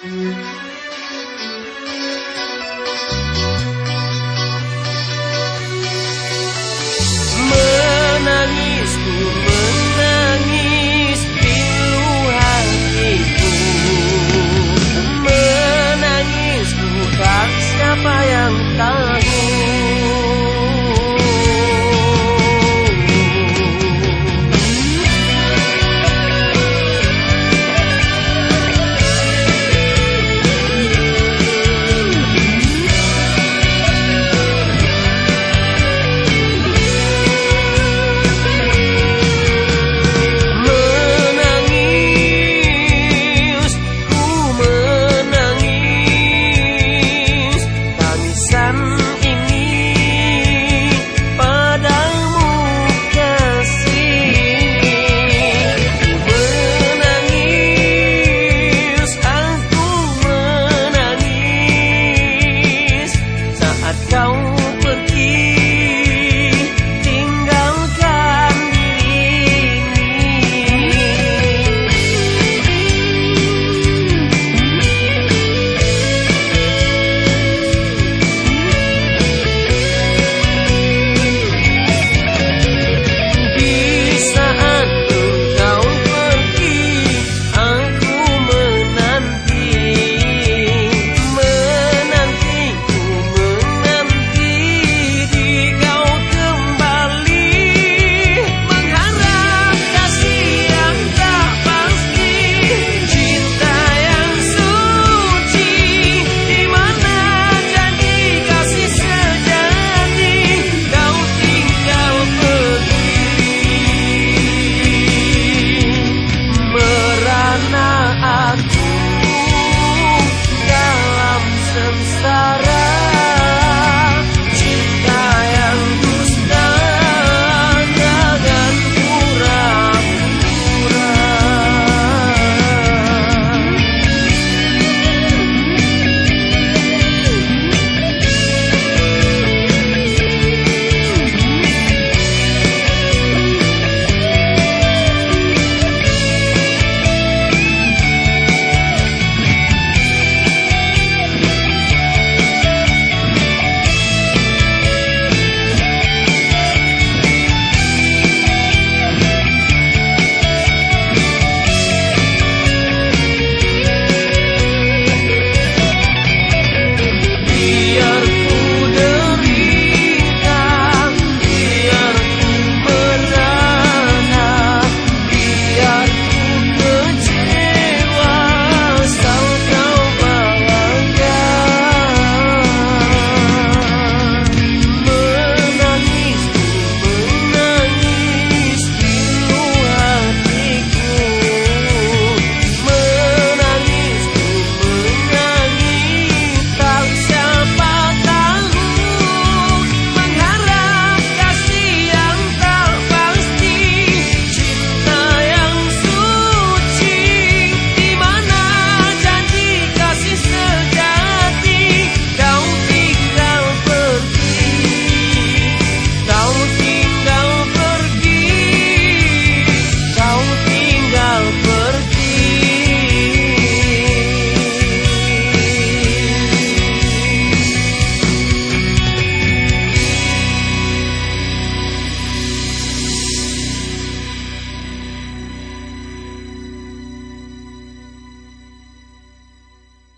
Música